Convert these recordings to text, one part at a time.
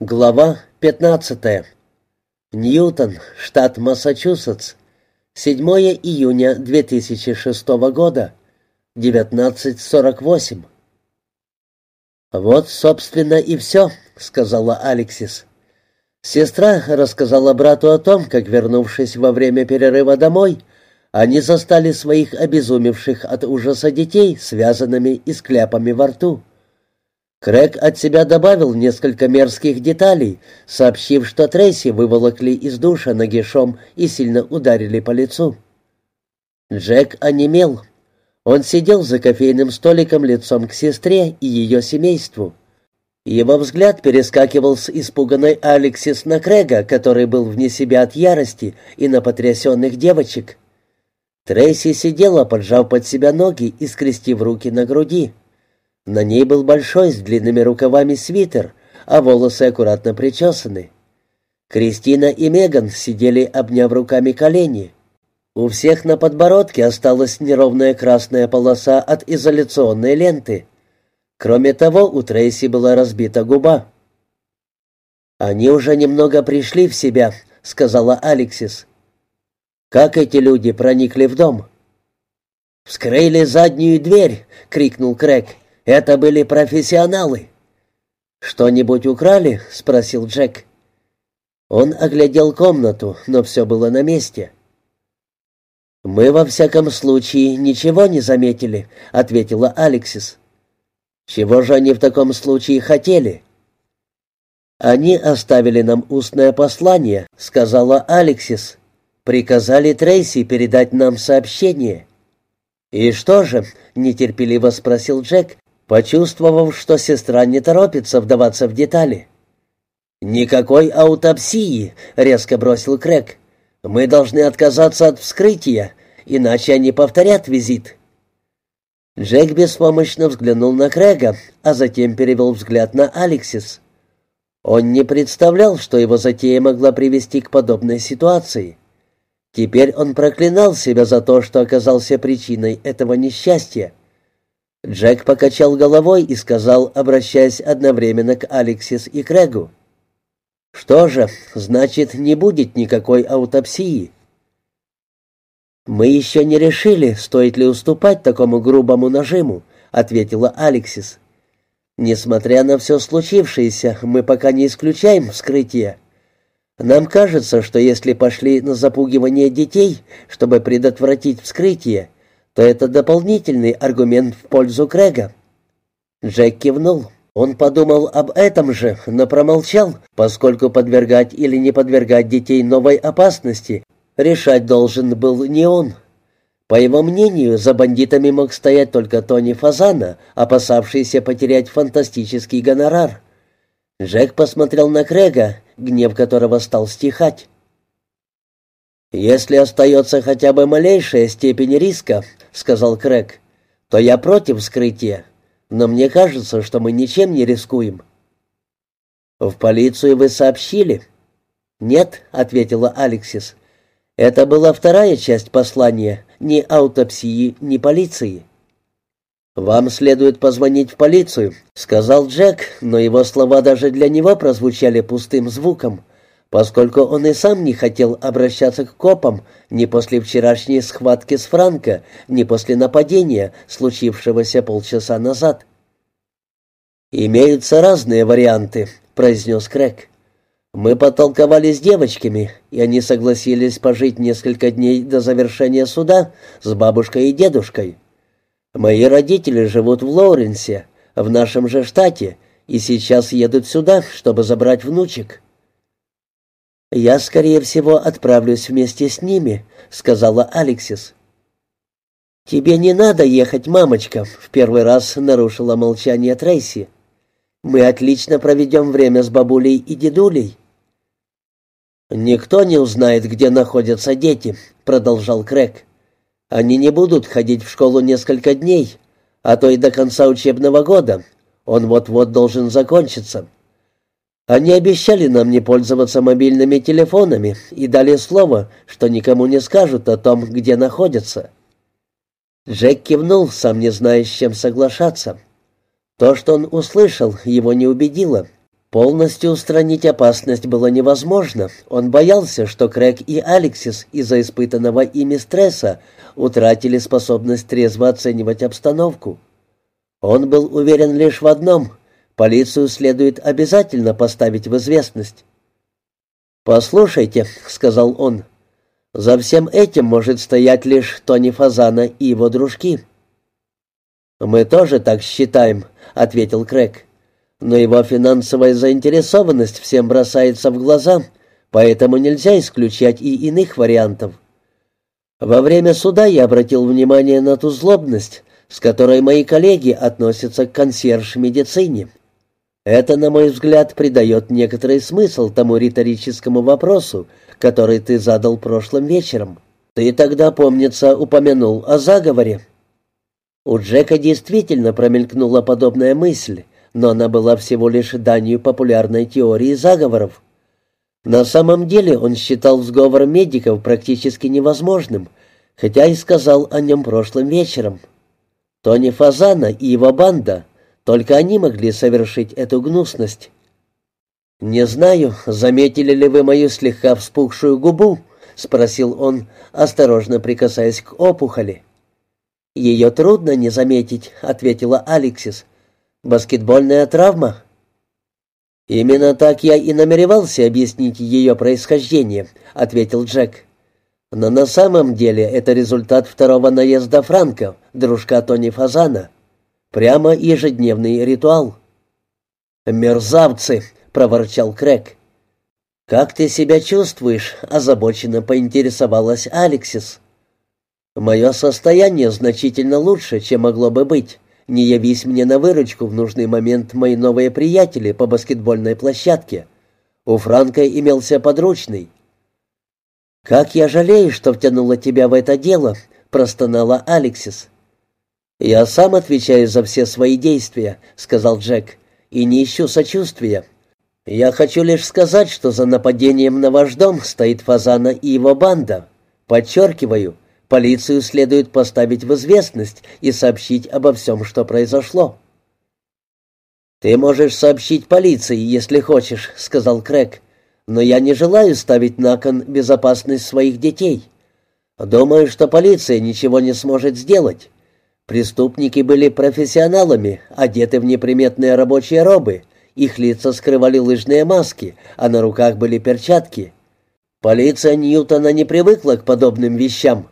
Глава 15. Ньютон, штат Массачусетс. 7 июня 2006 года. 19.48. «Вот, собственно, и все», — сказала Алексис. Сестра рассказала брату о том, как, вернувшись во время перерыва домой, они застали своих обезумевших от ужаса детей связанными и с кляпами во рту. Крэг от себя добавил несколько мерзких деталей, сообщив, что Трейси выволокли из душа нагишом и сильно ударили по лицу. Джек онемел. Он сидел за кофейным столиком лицом к сестре и ее семейству. Его взгляд перескакивал с испуганной Алексис на Крэга, который был вне себя от ярости, и на потрясенных девочек. Трейси сидела, поджав под себя ноги и скрестив руки на груди. На ней был большой с длинными рукавами свитер, а волосы аккуратно причесаны. Кристина и Меган сидели, обняв руками колени. У всех на подбородке осталась неровная красная полоса от изоляционной ленты. Кроме того, у Трейси была разбита губа. «Они уже немного пришли в себя», — сказала Алексис. «Как эти люди проникли в дом?» «Вскрыли заднюю дверь!» — крикнул Крэг. Это были профессионалы. «Что-нибудь украли?» — спросил Джек. Он оглядел комнату, но все было на месте. «Мы, во всяком случае, ничего не заметили», — ответила Алексис. «Чего же они в таком случае хотели?» «Они оставили нам устное послание», — сказала Алексис. «Приказали Трейси передать нам сообщение». «И что же?» — нетерпеливо спросил Джек, почувствовав, что сестра не торопится вдаваться в детали. «Никакой аутопсии», — резко бросил Крэг. «Мы должны отказаться от вскрытия, иначе они повторят визит». Джек беспомощно взглянул на Крэга, а затем перевел взгляд на Алексис. Он не представлял, что его затея могла привести к подобной ситуации. Теперь он проклинал себя за то, что оказался причиной этого несчастья. Джек покачал головой и сказал, обращаясь одновременно к Алексис и Крэгу. «Что же, значит, не будет никакой аутопсии?» «Мы еще не решили, стоит ли уступать такому грубому нажиму», — ответила Алексис. «Несмотря на все случившееся, мы пока не исключаем вскрытие. Нам кажется, что если пошли на запугивание детей, чтобы предотвратить вскрытие, то это дополнительный аргумент в пользу Крэга. Джек кивнул. Он подумал об этом же, но промолчал, поскольку подвергать или не подвергать детей новой опасности решать должен был не он. По его мнению, за бандитами мог стоять только Тони Фазана, опасавшийся потерять фантастический гонорар. Джек посмотрел на Крэга, гнев которого стал стихать. «Если остается хотя бы малейшая степень риска», — сказал Крэг, — «то я против вскрытия, но мне кажется, что мы ничем не рискуем». «В полицию вы сообщили?» «Нет», — ответила Алексис. «Это была вторая часть послания, ни аутопсии, ни полиции». «Вам следует позвонить в полицию», — сказал Джек, но его слова даже для него прозвучали пустым звуком поскольку он и сам не хотел обращаться к копам ни после вчерашней схватки с Франко, ни после нападения, случившегося полчаса назад. «Имеются разные варианты», — произнес Крэг. «Мы потолковали с девочками, и они согласились пожить несколько дней до завершения суда с бабушкой и дедушкой. Мои родители живут в Лоуренсе, в нашем же штате, и сейчас едут сюда, чтобы забрать внучек». «Я, скорее всего, отправлюсь вместе с ними», — сказала Алексис. «Тебе не надо ехать, мамочка», — в первый раз нарушила молчание Трейси. «Мы отлично проведем время с бабулей и дедулей». «Никто не узнает, где находятся дети», — продолжал Крэг. «Они не будут ходить в школу несколько дней, а то и до конца учебного года. Он вот-вот должен закончиться. Они обещали нам не пользоваться мобильными телефонами и дали слово, что никому не скажут о том, где находятся. Джек кивнул, сам не зная, с чем соглашаться. То, что он услышал, его не убедило. Полностью устранить опасность было невозможно. Он боялся, что Крэг и Алексис из-за испытанного ими стресса утратили способность трезво оценивать обстановку. Он был уверен лишь в одном — полицию следует обязательно поставить в известность. «Послушайте», — сказал он, — «за всем этим может стоять лишь Тони Фазана и его дружки». «Мы тоже так считаем», — ответил Крэг. «Но его финансовая заинтересованность всем бросается в глаза, поэтому нельзя исключать и иных вариантов». Во время суда я обратил внимание на ту злобность, с которой мои коллеги относятся к консьерж-медицине. Это, на мой взгляд, придает некоторый смысл тому риторическому вопросу, который ты задал прошлым вечером. Ты тогда, помнится, упомянул о заговоре. У Джека действительно промелькнула подобная мысль, но она была всего лишь данью популярной теории заговоров. На самом деле он считал сговор медиков практически невозможным, хотя и сказал о нем прошлым вечером. Тони Фазана и его банда, только они могли совершить эту гнусность. «Не знаю, заметили ли вы мою слегка вспухшую губу?» — спросил он, осторожно прикасаясь к опухоли. «Ее трудно не заметить», — ответила Алексис. «Баскетбольная травма?» «Именно так я и намеревался объяснить ее происхождение», — ответил Джек. «Но на самом деле это результат второго наезда Франка, дружка Тони Фазана. Прямо ежедневный ритуал». «Мерзавцы!» — проворчал Крэг. «Как ты себя чувствуешь?» — озабоченно поинтересовалась Алексис. «Мое состояние значительно лучше, чем могло бы быть. Не явись мне на выручку в нужный момент мои новые приятели по баскетбольной площадке. У Франка имелся подручный. «Как я жалею, что втянула тебя в это дело», — простонала Алексис. «Я сам отвечаю за все свои действия», — сказал Джек, — «и не ищу сочувствия. Я хочу лишь сказать, что за нападением на ваш дом стоит Фазана и его банда. Подчеркиваю, Полицию следует поставить в известность и сообщить обо всем, что произошло». «Ты можешь сообщить полиции, если хочешь», — сказал Крэг. «Но я не желаю ставить на кон безопасность своих детей. Думаю, что полиция ничего не сможет сделать. Преступники были профессионалами, одеты в неприметные рабочие робы. Их лица скрывали лыжные маски, а на руках были перчатки. Полиция Ньютона не привыкла к подобным вещам».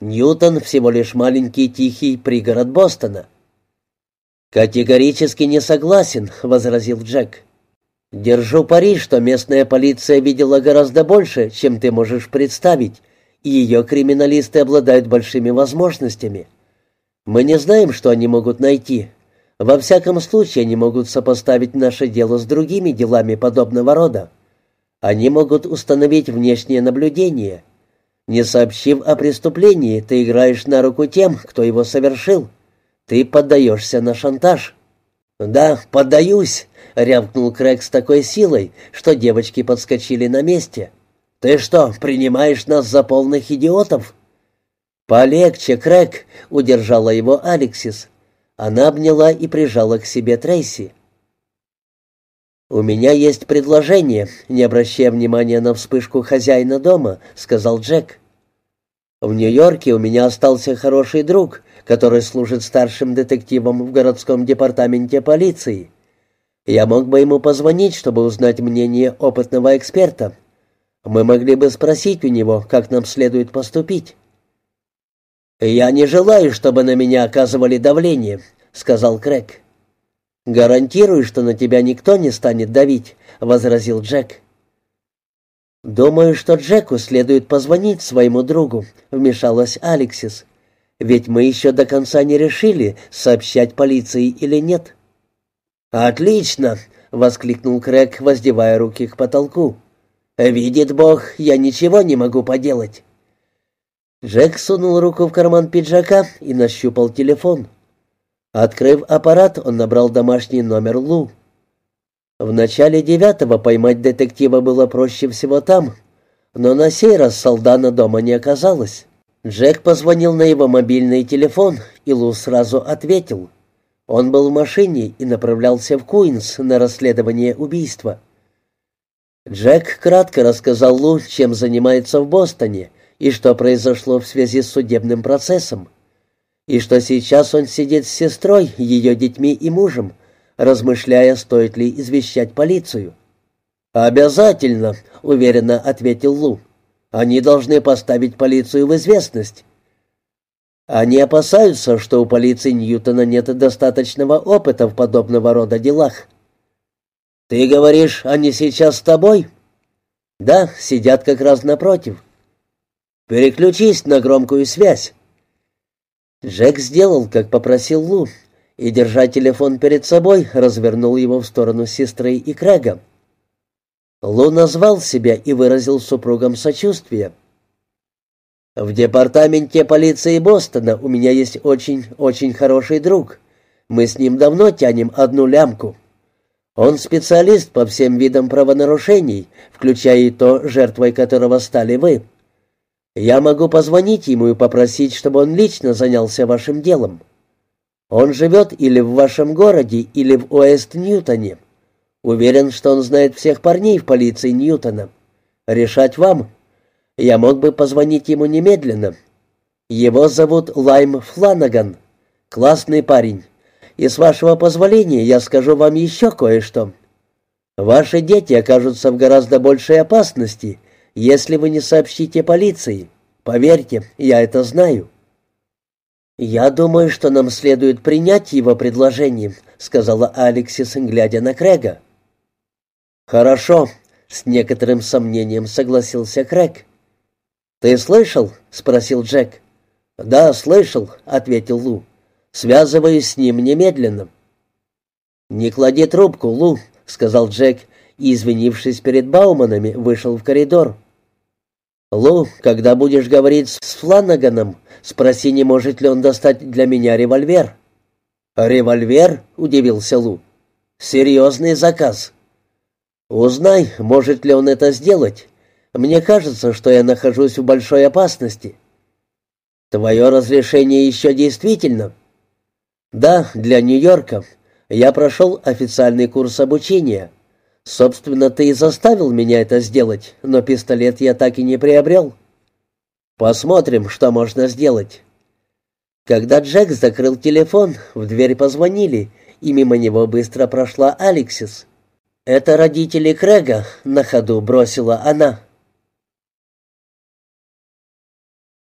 Ньютон всего лишь маленький тихий пригород Бостона. «Категорически не согласен», — возразил Джек. «Держу пари, что местная полиция видела гораздо больше, чем ты можешь представить, и ее криминалисты обладают большими возможностями. Мы не знаем, что они могут найти. Во всяком случае, они могут сопоставить наше дело с другими делами подобного рода. Они могут установить внешнее наблюдение» Не сообщив о преступлении, ты играешь на руку тем, кто его совершил. Ты поддаешься на шантаж». «Да, поддаюсь», — рявкнул Крэг с такой силой, что девочки подскочили на месте. «Ты что, принимаешь нас за полных идиотов?» «Полегче, Крэг», — удержала его Алексис. Она обняла и прижала к себе Трейси. «У меня есть предложение», — не обращая внимания на вспышку хозяина дома, — сказал Джек. «В Нью-Йорке у меня остался хороший друг, который служит старшим детективом в городском департаменте полиции. Я мог бы ему позвонить, чтобы узнать мнение опытного эксперта. Мы могли бы спросить у него, как нам следует поступить». «Я не желаю, чтобы на меня оказывали давление», — сказал Крэг. «Гарантирую, что на тебя никто не станет давить», — возразил Джек. «Думаю, что Джеку следует позвонить своему другу», — вмешалась Алексис. «Ведь мы еще до конца не решили, сообщать полиции или нет». «Отлично!» — воскликнул Крэг, воздевая руки к потолку. «Видит Бог, я ничего не могу поделать». Джек сунул руку в карман пиджака и нащупал телефон. Открыв аппарат, он набрал домашний номер Лу. В начале девятого поймать детектива было проще всего там, но на сей раз Солдана дома не оказалось. Джек позвонил на его мобильный телефон, и Лу сразу ответил. Он был в машине и направлялся в Куинс на расследование убийства. Джек кратко рассказал Лу, чем занимается в Бостоне и что произошло в связи с судебным процессом, и что сейчас он сидит с сестрой, ее детьми и мужем, размышляя, стоит ли извещать полицию. «Обязательно», — уверенно ответил Лу. «Они должны поставить полицию в известность». Они опасаются, что у полиции Ньютона нет достаточного опыта в подобного рода делах. «Ты говоришь, они сейчас с тобой?» «Да, сидят как раз напротив». «Переключись на громкую связь». Джек сделал, как попросил Лу, и, держа телефон перед собой, развернул его в сторону сестры и Крэга. Лу назвал себя и выразил супругам сочувствие. «В департаменте полиции Бостона у меня есть очень-очень хороший друг. Мы с ним давно тянем одну лямку. Он специалист по всем видам правонарушений, включая и то, жертвой которого стали вы». Я могу позвонить ему и попросить, чтобы он лично занялся вашим делом. Он живет или в вашем городе, или в Уэст-Ньютоне. Уверен, что он знает всех парней в полиции Ньютона. Решать вам. Я мог бы позвонить ему немедленно. Его зовут Лайм Фланаган. Классный парень. И с вашего позволения я скажу вам еще кое-что. Ваши дети окажутся в гораздо большей опасности, если вы не сообщите полиции. Поверьте, я это знаю». «Я думаю, что нам следует принять его предложение», — сказала Алексис, глядя на Крэга. «Хорошо», — с некоторым сомнением согласился Крэг. «Ты слышал?» — спросил Джек. «Да, слышал», — ответил Лу. «Связываюсь с ним немедленно». «Не клади трубку, Лу», — сказал Джек, и, извинившись перед Бауманами, вышел в коридор. «Лу, когда будешь говорить с Фланаганом, спроси, не может ли он достать для меня револьвер». «Револьвер?» — удивился Лу. «Серьезный заказ». «Узнай, может ли он это сделать. Мне кажется, что я нахожусь в большой опасности». «Твое разрешение еще действительно?» «Да, для Нью-Йорка. Я прошел официальный курс обучения». Собственно, ты и заставил меня это сделать, но пистолет я так и не приобрел. Посмотрим, что можно сделать. Когда Джек закрыл телефон, в дверь позвонили, и мимо него быстро прошла Алексис. «Это родители Крэга», — на ходу бросила она.